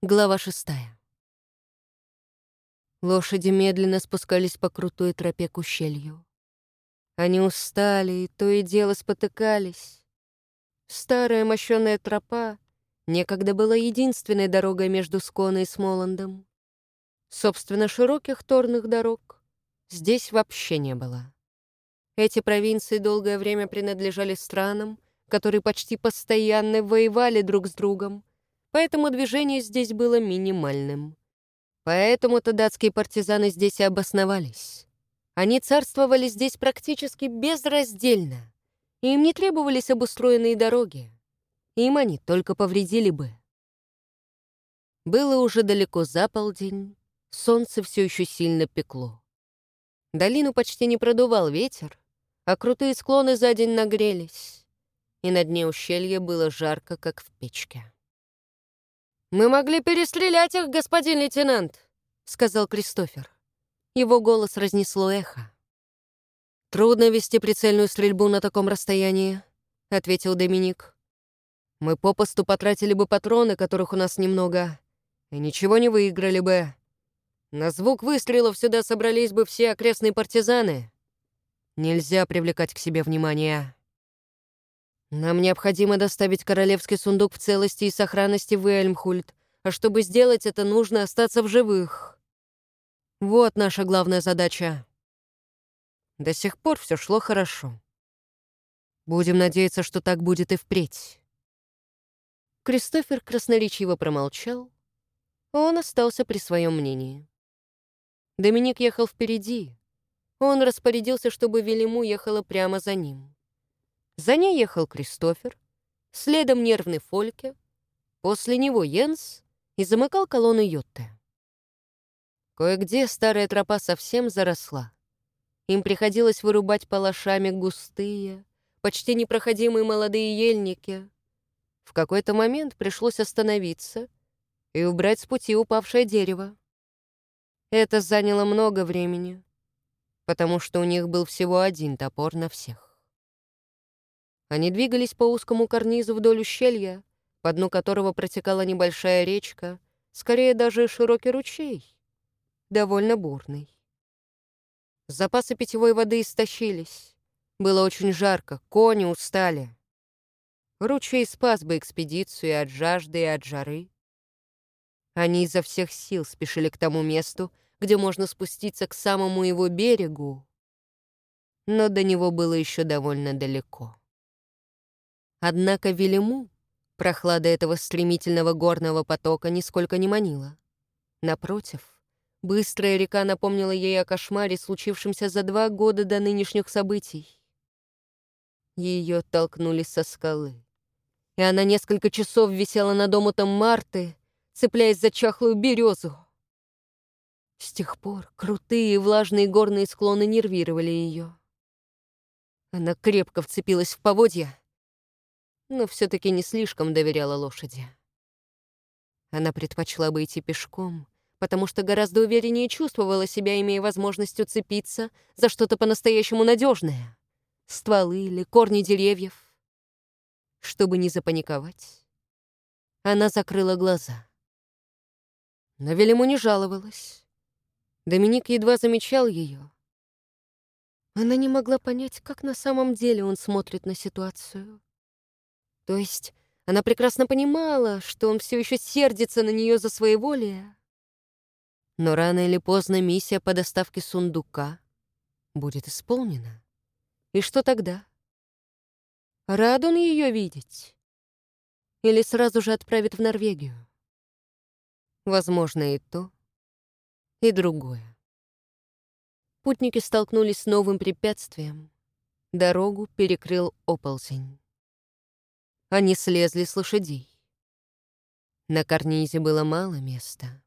Глава шестая. Лошади медленно спускались по крутой тропе к ущелью. Они устали и то и дело спотыкались. Старая мощёная тропа некогда была единственной дорогой между Сконой и Смоландом. Собственно, широких торных дорог здесь вообще не было. Эти провинции долгое время принадлежали странам, которые почти постоянно воевали друг с другом, поэтому движение здесь было минимальным. Поэтому-то датские партизаны здесь и обосновались. Они царствовали здесь практически безраздельно, им не требовались обустроенные дороги. Им они только повредили бы. Было уже далеко за полдень, солнце все еще сильно пекло. Долину почти не продувал ветер, а крутые склоны за день нагрелись, и на дне ущелья было жарко, как в печке. «Мы могли перестрелять их, господин лейтенант», — сказал Кристофер. Его голос разнесло эхо. «Трудно вести прицельную стрельбу на таком расстоянии», — ответил Доминик. «Мы попусту потратили бы патроны, которых у нас немного, и ничего не выиграли бы. На звук выстрелов сюда собрались бы все окрестные партизаны. Нельзя привлекать к себе внимание». «Нам необходимо доставить королевский сундук в целости и сохранности в Эльмхульт, а чтобы сделать это, нужно остаться в живых. Вот наша главная задача». До сих пор все шло хорошо. Будем надеяться, что так будет и впредь. Кристофер красноречиво промолчал, он остался при своем мнении. Доминик ехал впереди. Он распорядился, чтобы Велиму ехала прямо за ним. За ней ехал Кристофер, следом нервный Фольке, после него Йенс и замыкал колонну Йотте. Кое-где старая тропа совсем заросла. Им приходилось вырубать палашами густые, почти непроходимые молодые ельники. В какой-то момент пришлось остановиться и убрать с пути упавшее дерево. Это заняло много времени, потому что у них был всего один топор на всех. Они двигались по узкому карнизу вдоль ущелья, по дну которого протекала небольшая речка, скорее даже широкий ручей, довольно бурный. Запасы питьевой воды истощились. Было очень жарко, кони устали. Ручей спас бы экспедицию от жажды и от жары. Они изо всех сил спешили к тому месту, где можно спуститься к самому его берегу, но до него было еще довольно далеко. Однако Велиму прохлада этого стремительного горного потока нисколько не манила. Напротив, быстрая река напомнила ей о кошмаре, случившемся за два года до нынешних событий. Ее толкнули со скалы, и она несколько часов висела над омутом Марты, цепляясь за чахлую березу. С тех пор крутые и влажные горные склоны нервировали ее. Она крепко вцепилась в поводья, но все-таки не слишком доверяла лошади. Она предпочла бы идти пешком, потому что гораздо увереннее чувствовала себя, имея возможность уцепиться за что-то по-настоящему надежное — стволы или корни деревьев. Чтобы не запаниковать, она закрыла глаза. Но Велиму не жаловалась. Доминик едва замечал ее. Она не могла понять, как на самом деле он смотрит на ситуацию. То есть она прекрасно понимала, что он все еще сердится на нее за своеволие. Но рано или поздно миссия по доставке сундука будет исполнена. И что тогда? Рад он ее видеть? Или сразу же отправит в Норвегию? Возможно, и то, и другое. Путники столкнулись с новым препятствием. Дорогу перекрыл оползень. Они слезли с лошадей. На карнизе было мало места.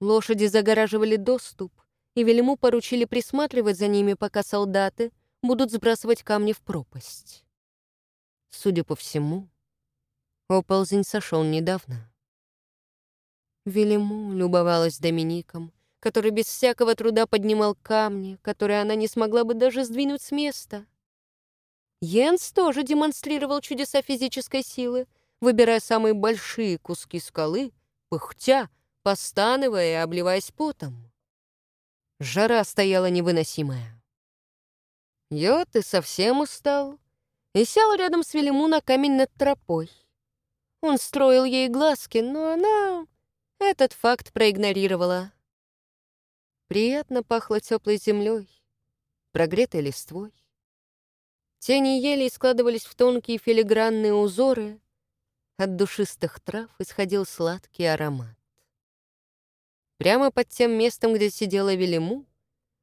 Лошади загораживали доступ, и Велиму поручили присматривать за ними, пока солдаты будут сбрасывать камни в пропасть. Судя по всему, оползень сошел недавно. Велиму любовалась Домиником, который без всякого труда поднимал камни, которые она не смогла бы даже сдвинуть с места. Йенс тоже демонстрировал чудеса физической силы, выбирая самые большие куски скалы, пыхтя, постановая и обливаясь потом. Жара стояла невыносимая. Йот и совсем устал и сел рядом с Велиму на камень над тропой. Он строил ей глазки, но она этот факт проигнорировала. Приятно пахло теплой землей, прогретой листвой. Тени елей складывались в тонкие филигранные узоры. От душистых трав исходил сладкий аромат. Прямо под тем местом, где сидела Велиму,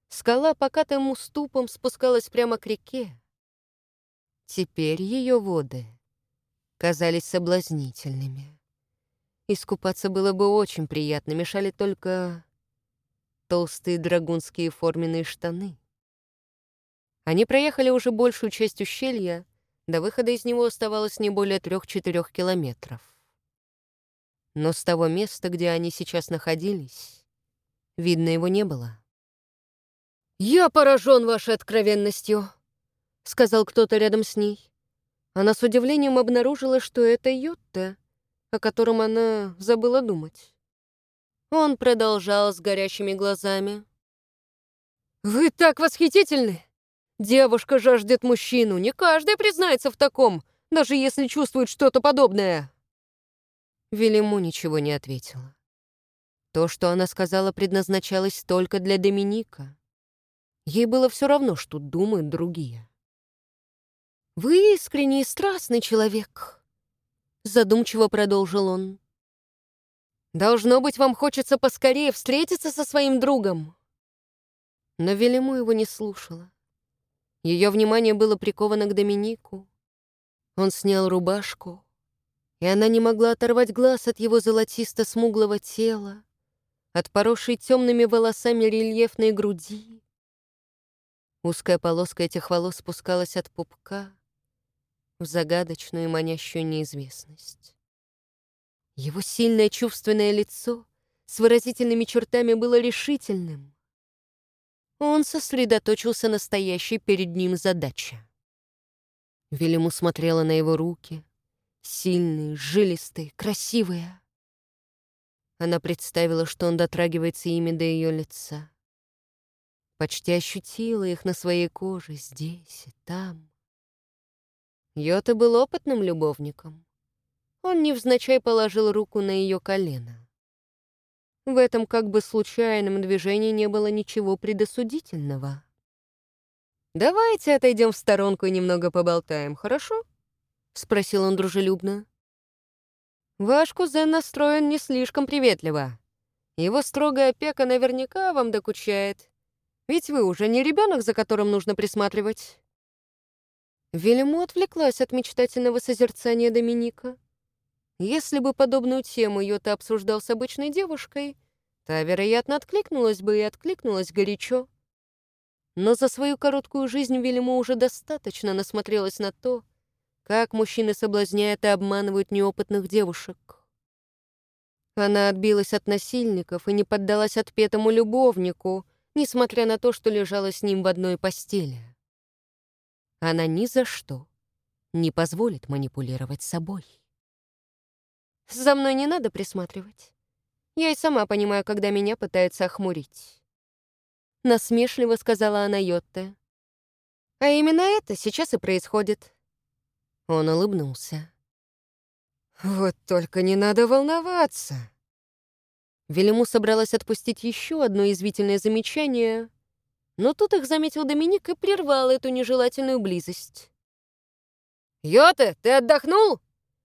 скала покатым уступом спускалась прямо к реке. Теперь ее воды казались соблазнительными. Искупаться было бы очень приятно, мешали только толстые драгунские форменные штаны. Они проехали уже большую часть ущелья, до выхода из него оставалось не более трех-четырех километров. Но с того места, где они сейчас находились, видно его не было. «Я поражен вашей откровенностью», — сказал кто-то рядом с ней. Она с удивлением обнаружила, что это Ютта, о котором она забыла думать. Он продолжал с горящими глазами. «Вы так восхитительны! Девушка жаждет мужчину, не каждый признается в таком, даже если чувствует что-то подобное!» Велиму ничего не ответила. То, что она сказала, предназначалось только для Доминика. Ей было все равно, что думают другие. «Вы искренний и страстный человек», — задумчиво продолжил он. «Должно быть, вам хочется поскорее встретиться со своим другом». Но Велиму его не слушала. Ее внимание было приковано к Доминику. Он снял рубашку, и она не могла оторвать глаз от его золотисто-смуглого тела, от поросшей темными волосами рельефной груди. Узкая полоска этих волос спускалась от пупка в загадочную и манящую неизвестность. Его сильное чувственное лицо с выразительными чертами было решительным. Он сосредоточился на стоящей перед ним задаче. Велиму смотрела на его руки, Сильные, жилистые, красивые. Она представила, что он дотрагивается ими до ее лица. Почти ощутила их на своей коже здесь и там. Йота был опытным любовником. Он невзначай положил руку на ее колено. В этом как бы случайном движении не было ничего предосудительного. «Давайте отойдем в сторонку и немного поболтаем, хорошо?» — спросил он дружелюбно. «Ваш кузен настроен не слишком приветливо. Его строгая опека наверняка вам докучает. Ведь вы уже не ребенок, за которым нужно присматривать». Велиму отвлеклась от мечтательного созерцания Доминика. Если бы подобную тему Йота обсуждал с обычной девушкой, та, вероятно, откликнулась бы и откликнулась горячо. Но за свою короткую жизнь Велиму уже достаточно насмотрелась на то, как мужчины соблазняют и обманывают неопытных девушек. Она отбилась от насильников и не поддалась отпетому любовнику, несмотря на то, что лежала с ним в одной постели. Она ни за что не позволит манипулировать собой. «За мной не надо присматривать. Я и сама понимаю, когда меня пытаются охмурить». Насмешливо сказала она Йотте. «А именно это сейчас и происходит. Он улыбнулся. «Вот только не надо волноваться!» Велиму собралась отпустить еще одно извительное замечание, но тут их заметил Доминик и прервал эту нежелательную близость. «Йоте, ты отдохнул?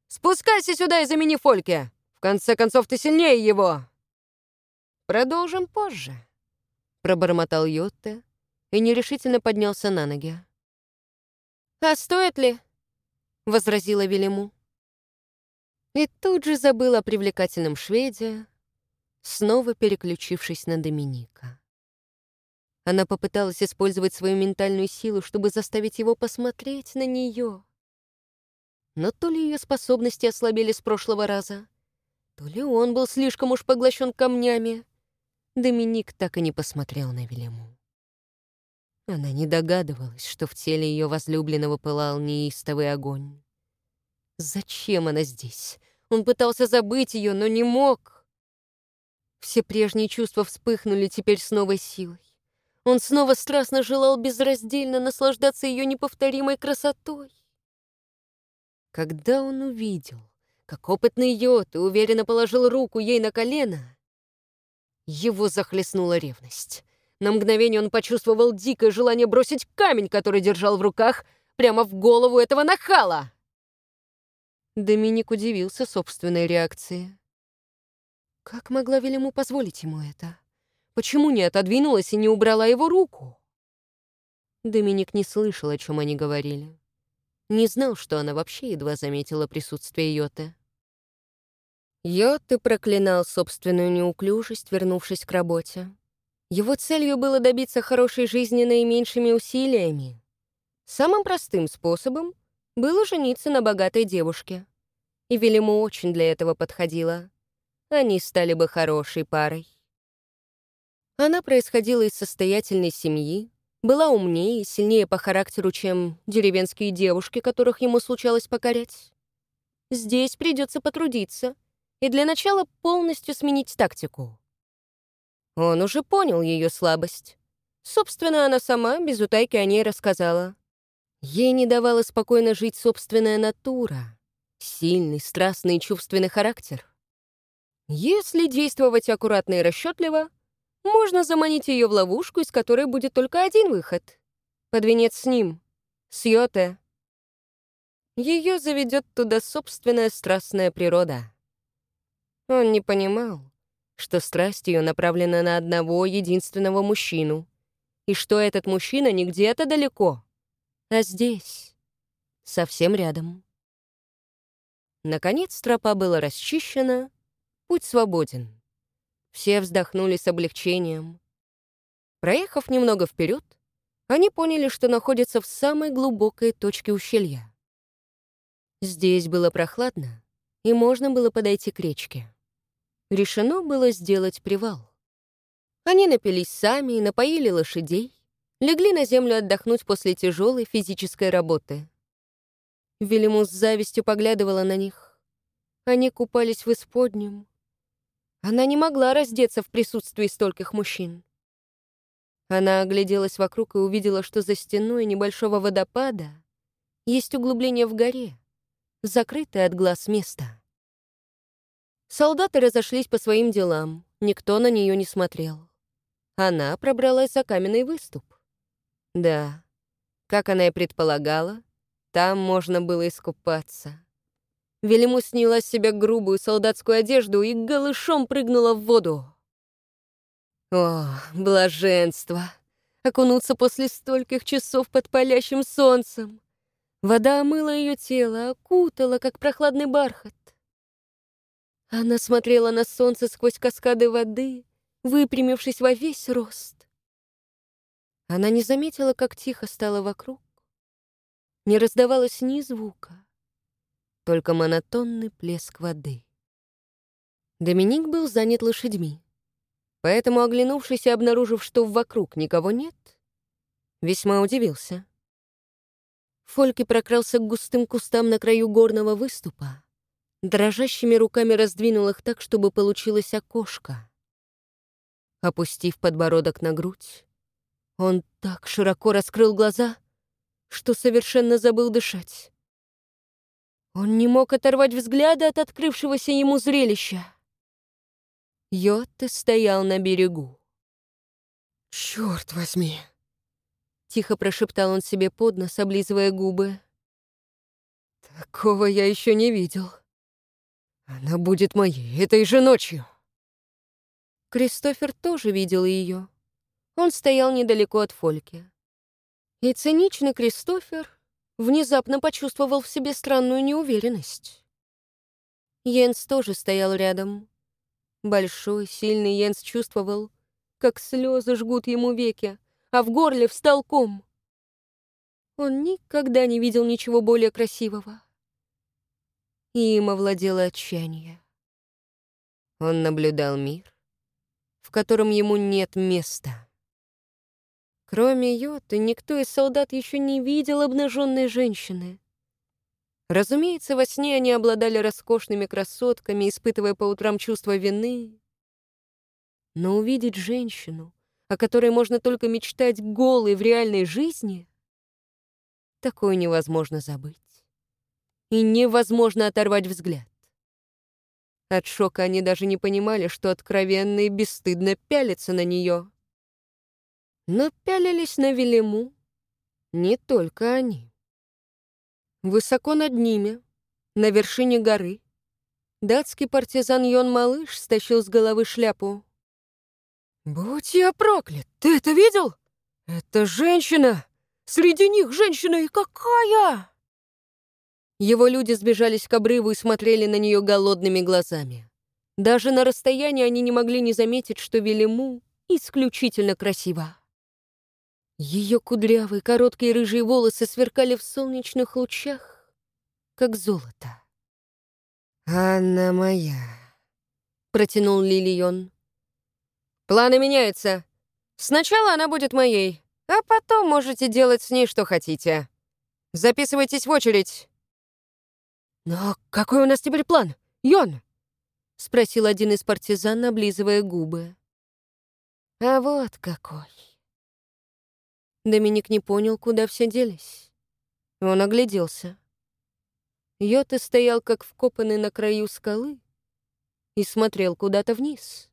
Спускайся сюда и замени Фольке! В конце концов, ты сильнее его!» «Продолжим позже», — пробормотал Йотте и нерешительно поднялся на ноги. «А стоит ли?» — возразила Велиму. И тут же забыла о привлекательном шведе, снова переключившись на Доминика. Она попыталась использовать свою ментальную силу, чтобы заставить его посмотреть на нее. Но то ли ее способности ослабели с прошлого раза, то ли он был слишком уж поглощен камнями. Доминик так и не посмотрел на Велиму. Она не догадывалась, что в теле ее возлюбленного пылал неистовый огонь. Зачем она здесь? Он пытался забыть ее, но не мог. Все прежние чувства вспыхнули теперь с новой силой. Он снова страстно желал безраздельно наслаждаться ее неповторимой красотой. Когда он увидел, как опытный йод и уверенно положил руку ей на колено, его захлестнула ревность. На мгновение он почувствовал дикое желание бросить камень, который держал в руках, прямо в голову этого нахала. Доминик удивился собственной реакции. Как могла Велиму позволить ему это? Почему не отодвинулась и не убрала его руку? Доминик не слышал, о чем они говорили. Не знал, что она вообще едва заметила присутствие Йоты. Йоты проклинал собственную неуклюжесть, вернувшись к работе. Его целью было добиться хорошей жизни наименьшими усилиями. Самым простым способом было жениться на богатой девушке. И Велиму очень для этого подходила. Они стали бы хорошей парой. Она происходила из состоятельной семьи, была умнее и сильнее по характеру, чем деревенские девушки, которых ему случалось покорять. Здесь придется потрудиться и для начала полностью сменить тактику. Он уже понял ее слабость. Собственно, она сама без утайки о ней рассказала. Ей не давала спокойно жить собственная натура, сильный, страстный и чувственный характер. Если действовать аккуратно и расчетливо, можно заманить ее в ловушку, из которой будет только один выход. Под венец с ним, с Йоте. Ее заведет туда собственная страстная природа. Он не понимал, что страсть ее направлена на одного единственного мужчину, и что этот мужчина не где-то далеко, а здесь, совсем рядом. Наконец тропа была расчищена, путь свободен. Все вздохнули с облегчением. Проехав немного вперед, они поняли, что находятся в самой глубокой точке ущелья. Здесь было прохладно, и можно было подойти к речке. Решено было сделать привал. Они напились сами и напоили лошадей, легли на землю отдохнуть после тяжелой физической работы. Велимус с завистью поглядывала на них. Они купались в исподнем. Она не могла раздеться в присутствии стольких мужчин. Она огляделась вокруг и увидела, что за стеной небольшого водопада есть углубление в горе, закрытое от глаз место. Солдаты разошлись по своим делам, никто на нее не смотрел. Она пробралась за каменный выступ. Да, как она и предполагала, там можно было искупаться. Велиму сняла с себя грубую солдатскую одежду и голышом прыгнула в воду. О, блаженство! Окунуться после стольких часов под палящим солнцем. Вода омыла ее тело, окутала, как прохладный бархат. Она смотрела на солнце сквозь каскады воды, выпрямившись во весь рост. Она не заметила, как тихо стало вокруг. Не раздавалось ни звука, только монотонный плеск воды. Доминик был занят лошадьми, поэтому, оглянувшись и обнаружив, что вокруг никого нет, весьма удивился. Фольки прокрался к густым кустам на краю горного выступа, дрожащими руками раздвинул их так, чтобы получилось окошко. Опустив подбородок на грудь, он так широко раскрыл глаза, что совершенно забыл дышать. Он не мог оторвать взгляда от открывшегося ему зрелища. Йотте стоял на берегу. «Черт возьми!» Тихо прошептал он себе под нос, облизывая губы. «Такого я еще не видел. Она будет моей этой же ночью!» Кристофер тоже видел ее. Он стоял недалеко от Фольки. И циничный Кристофер внезапно почувствовал в себе странную неуверенность. Йенс тоже стоял рядом. Большой, сильный Йенс чувствовал, как слезы жгут ему веки, а в горле встал ком. Он никогда не видел ничего более красивого. И им овладело отчаяние. Он наблюдал мир, в котором ему нет места. Кроме Йоты, никто из солдат еще не видел обнаженной женщины. Разумеется, во сне они обладали роскошными красотками, испытывая по утрам чувство вины. Но увидеть женщину, о которой можно только мечтать голой в реальной жизни, такое невозможно забыть. И невозможно оторвать взгляд. От шока они даже не понимали, что откровенно и бесстыдно пялятся на нее. Но пялились на Велиму не только они. Высоко над ними, на вершине горы, датский партизан Йон Малыш стащил с головы шляпу. «Будь я проклят! Ты это видел? Это женщина! Среди них женщина и какая!» Его люди сбежались к обрыву и смотрели на нее голодными глазами. Даже на расстоянии они не могли не заметить, что Велиму исключительно красива. Ее кудрявые, короткие рыжие волосы сверкали в солнечных лучах, как золото. «Она моя», — протянул Лилион. «Планы меняются. Сначала она будет моей, а потом можете делать с ней что хотите. Записывайтесь в очередь». «Но какой у нас теперь план, Йон?» — спросил один из партизан, облизывая губы. «А вот какой». Доминик не понял, куда все делись. Он огляделся. Йота стоял, как вкопанный на краю скалы, и смотрел куда-то вниз.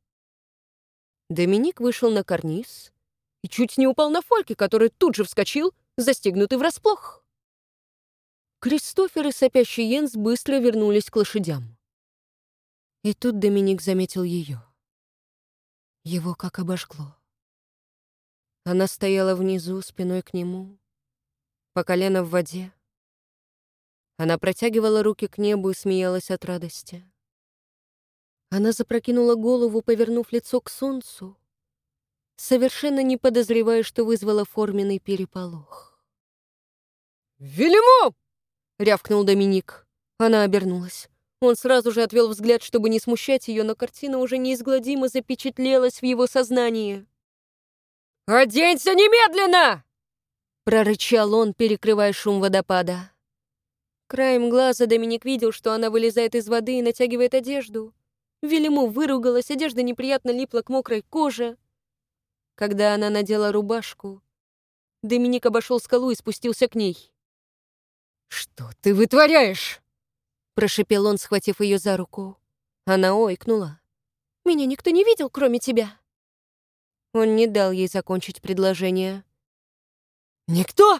Доминик вышел на карниз и чуть не упал на Фольке, который тут же вскочил, застегнутый врасплох. Кристофер и сопящий Йенс быстро вернулись к лошадям. И тут Доминик заметил ее. Его как обожгло. Она стояла внизу, спиной к нему, по колено в воде. Она протягивала руки к небу и смеялась от радости. Она запрокинула голову, повернув лицо к солнцу, совершенно не подозревая, что вызвала форменный переполох. «Велиму!» — рявкнул Доминик. Она обернулась. Он сразу же отвел взгляд, чтобы не смущать ее, но картина уже неизгладимо запечатлелась в его сознании. «Оденься немедленно!» Прорычал он, перекрывая шум водопада. Краем глаза Доминик видел, что она вылезает из воды и натягивает одежду. Велиму выругалась, одежда неприятно липла к мокрой коже. Когда она надела рубашку, Доминик обошел скалу и спустился к ней. «Что ты вытворяешь?» Прошипел он, схватив ее за руку. Она ойкнула. «Меня никто не видел, кроме тебя». Он не дал ей закончить предложение. «Никто?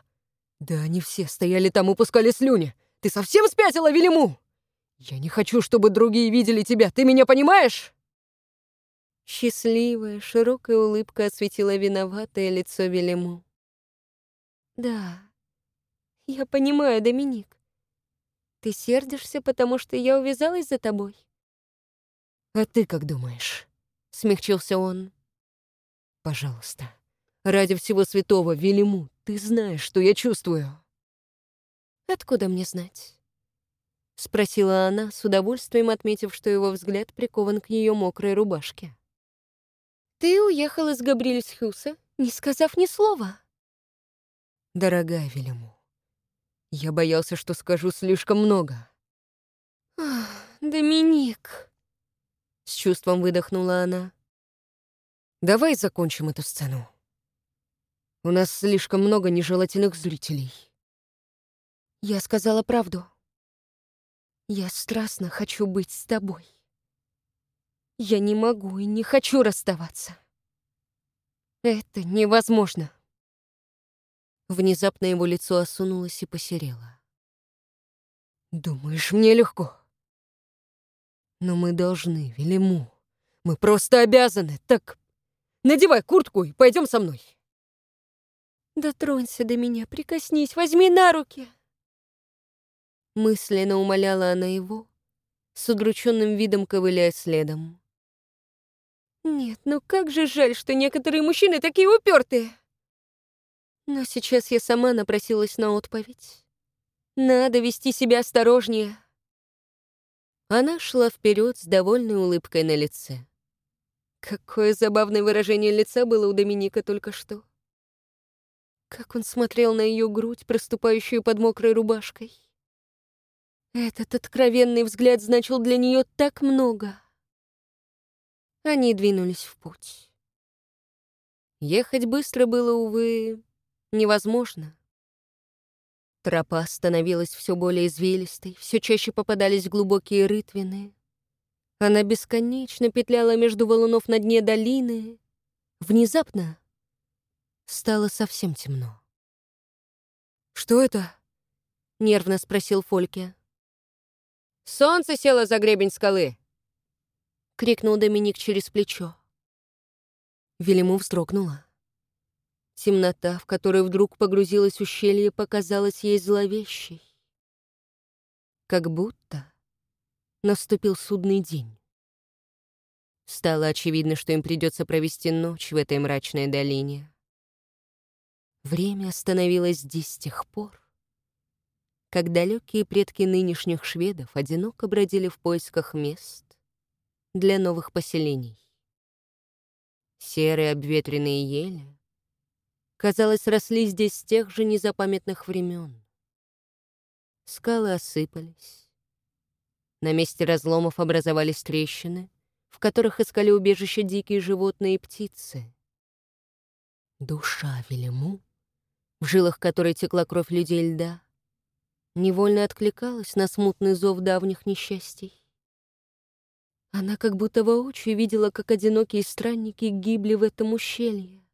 Да они все стояли там и пускали слюни. Ты совсем спятила, Велиму? Я не хочу, чтобы другие видели тебя, ты меня понимаешь?» Счастливая, широкая улыбка осветила виноватое лицо Велиму. «Да, я понимаю, Доминик. Ты сердишься, потому что я увязалась за тобой?» «А ты как думаешь?» — смягчился он. Пожалуйста, ради всего святого, Велиму, ты знаешь, что я чувствую. Откуда мне знать? Спросила она, с удовольствием отметив, что его взгляд прикован к ее мокрой рубашке. Ты уехал из Габрильсхюса, не сказав ни слова. Дорогая Велиму, я боялся, что скажу слишком много. Ах, Доминик, с чувством выдохнула она. Давай закончим эту сцену. У нас слишком много нежелательных зрителей. Я сказала правду. Я страстно хочу быть с тобой. Я не могу и не хочу расставаться. Это невозможно. Внезапно его лицо осунулось и посерело. Думаешь, мне легко? Но мы должны, Велиму. Мы просто обязаны, так Надевай куртку и пойдем со мной. Дотронься до меня, прикоснись, возьми на руки. Мысленно умоляла она его, с удрученным видом ковыляя следом. Нет, ну как же жаль, что некоторые мужчины такие упертые. Но сейчас я сама напросилась на отповедь. Надо вести себя осторожнее. Она шла вперед с довольной улыбкой на лице. Какое забавное выражение лица было у Доминика только что. Как он смотрел на ее грудь, проступающую под мокрой рубашкой. Этот откровенный взгляд значил для нее так много. Они двинулись в путь. Ехать быстро было, увы, невозможно. Тропа становилась все более извилистой, все чаще попадались глубокие рытвины. Она бесконечно петляла между валунов на дне долины. Внезапно стало совсем темно. «Что это?» — нервно спросил Фольке. «Солнце село за гребень скалы!» — крикнул Доминик через плечо. Велиму вздрогнула. Темнота, в которой вдруг погрузилось ущелье, показалась ей зловещей. Как будто наступил судный день. Стало очевидно, что им придется провести ночь в этой мрачной долине. Время остановилось здесь с тех пор, как далекие предки нынешних шведов одиноко бродили в поисках мест для новых поселений. Серые обветренные ели, казалось, росли здесь с тех же незапамятных времен. Скалы осыпались. На месте разломов образовались трещины, в которых искали убежище дикие животные и птицы. Душа Велиму в жилах которой текла кровь людей льда, невольно откликалась на смутный зов давних несчастий. Она как будто воочию видела, как одинокие странники гибли в этом ущелье.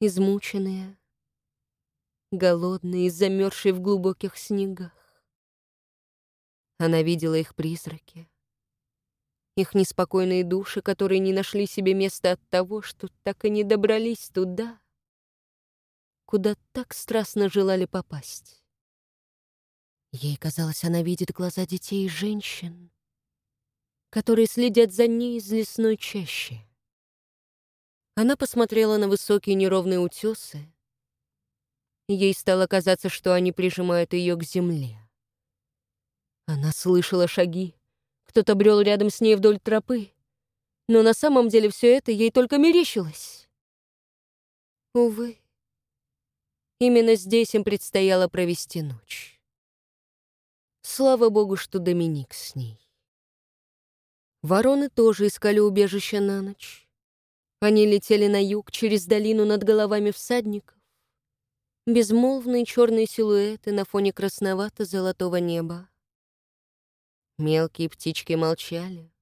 Измученные, голодные, замерзшие в глубоких снегах. Она видела их призраки, их неспокойные души, которые не нашли себе места от того, что так и не добрались туда, куда так страстно желали попасть. Ей казалось, она видит глаза детей и женщин, которые следят за ней из лесной чащи. Она посмотрела на высокие неровные утесы. Ей стало казаться, что они прижимают ее к земле. Она слышала шаги. Кто-то брел рядом с ней вдоль тропы. Но на самом деле все это ей только мерещилось. Увы, Именно здесь им предстояло провести ночь. Слава богу, что Доминик с ней. Вороны тоже искали убежище на ночь. Они летели на юг через долину над головами всадников. Безмолвные черные силуэты на фоне красновато-золотого неба. Мелкие птички молчали.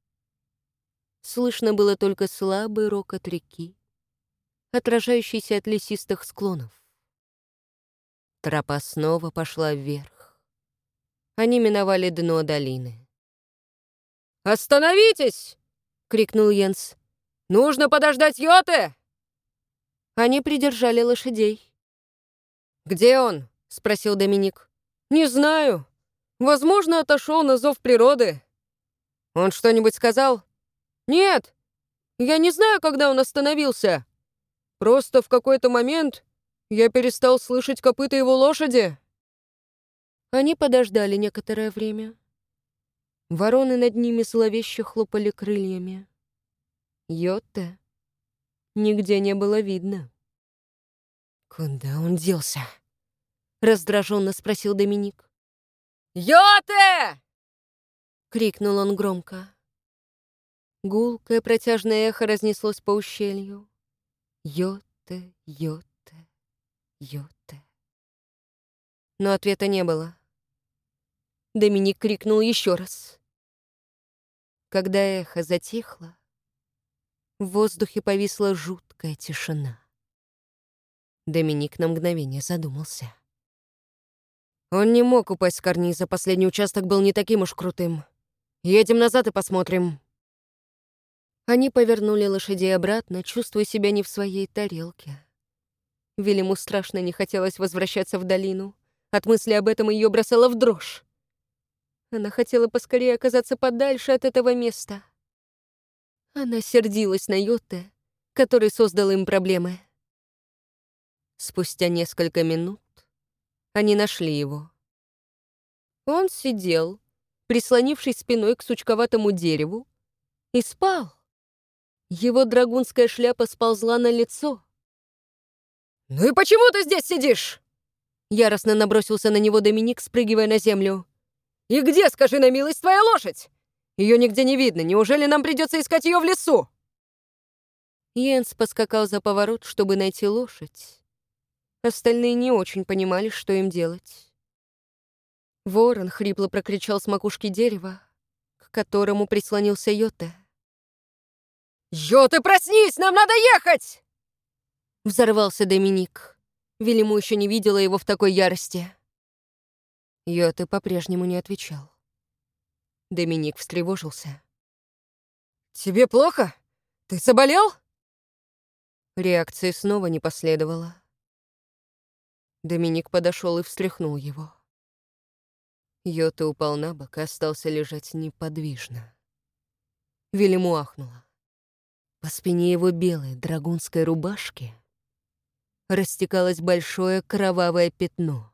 Слышно было только слабый рокот реки, отражающийся от лесистых склонов. Тропа снова пошла вверх. Они миновали дно долины. «Остановитесь!» — крикнул Йенс. «Нужно подождать Йоты!» Они придержали лошадей. «Где он?» — спросил Доминик. «Не знаю. Возможно, отошел на зов природы. Он что-нибудь сказал?» «Нет. Я не знаю, когда он остановился. Просто в какой-то момент я перестал слышать копыта его лошади. Они подождали некоторое время. Вороны над ними зловеще хлопали крыльями. Йотте нигде не было видно. «Куда он делся?» — раздраженно спросил Доминик. «Йоте!» — крикнул он громко. Гулкое протяжное эхо разнеслось по ущелью. Йоте, йоте. Йоте. Но ответа не было. Доминик крикнул еще раз. Когда эхо затихло, в воздухе повисла жуткая тишина. Доминик на мгновение задумался. Он не мог упасть с карниза, последний участок был не таким уж крутым. Едем назад и посмотрим. Они повернули лошадей обратно, чувствуя себя не в своей тарелке. Велиму страшно не хотелось возвращаться в долину. От мысли об этом ее бросало в дрожь. Она хотела поскорее оказаться подальше от этого места. Она сердилась на Йотте, который создал им проблемы. Спустя несколько минут они нашли его. Он сидел, прислонившись спиной к сучковатому дереву, и спал. Его драгунская шляпа сползла на лицо — «Ну и почему ты здесь сидишь?» Яростно набросился на него Доминик, спрыгивая на землю. И где, скажи на милость, твоя лошадь? Ее нигде не видно. Неужели нам придется искать ее в лесу?» Йенс поскакал за поворот, чтобы найти лошадь. Остальные не очень понимали, что им делать. Ворон хрипло прокричал с макушки дерева, к которому прислонился Йоте. «Йоте, проснись! Нам надо ехать!» Взорвался Доминик. Велиму еще не видела его в такой ярости. Йоте по-прежнему не отвечал. Доминик встревожился. «Тебе плохо? Ты заболел?» Реакции снова не последовало. Доминик подошел и встряхнул его. Йота упал на бок и остался лежать неподвижно. Велиму ахнула. По спине его белой драгунской рубашки растекалось большое кровавое пятно.